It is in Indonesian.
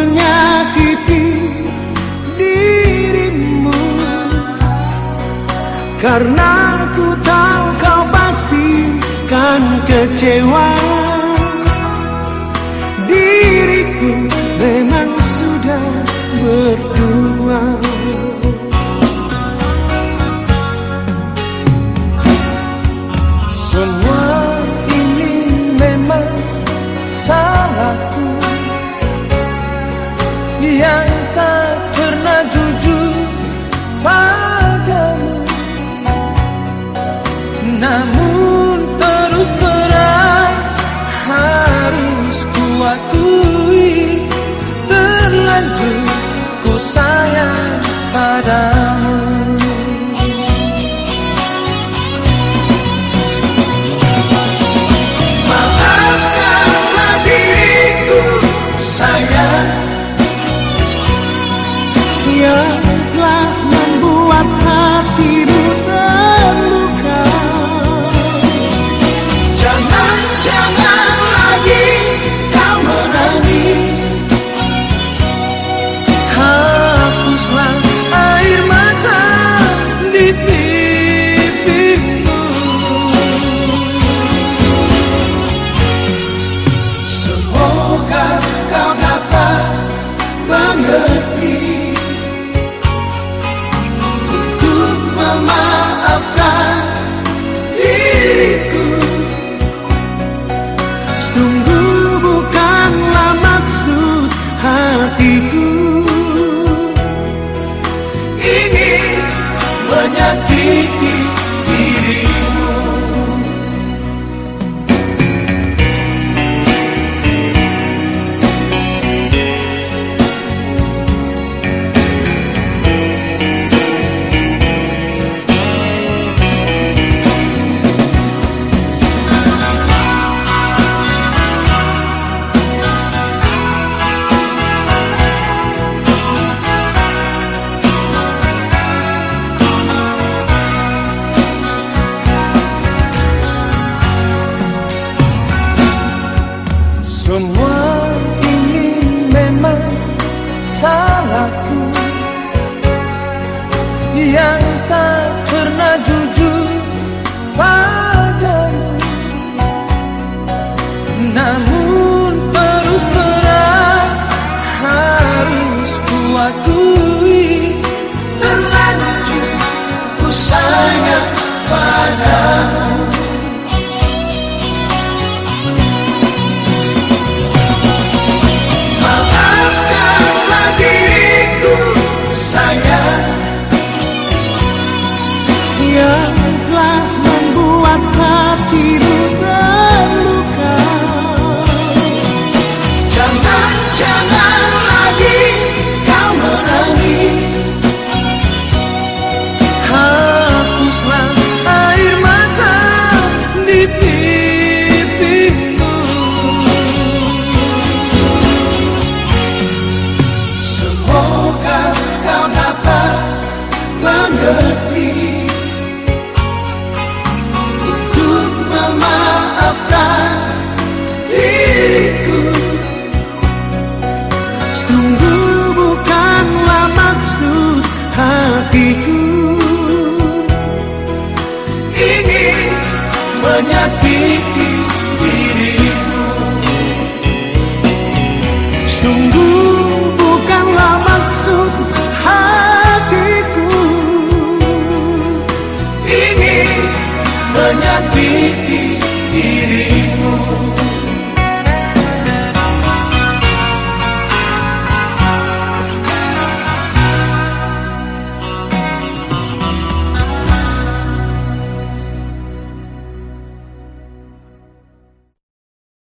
menyakiti dirimu. Karena ku tahu kau pasti kan kecewa. Terlanjur ku sayang padamu Yang tak pernah jujur hati Untuk memaafkan diriku. Sungguh bukanlah maksud hatiku. Ingin menyakiti dirimu Sungguh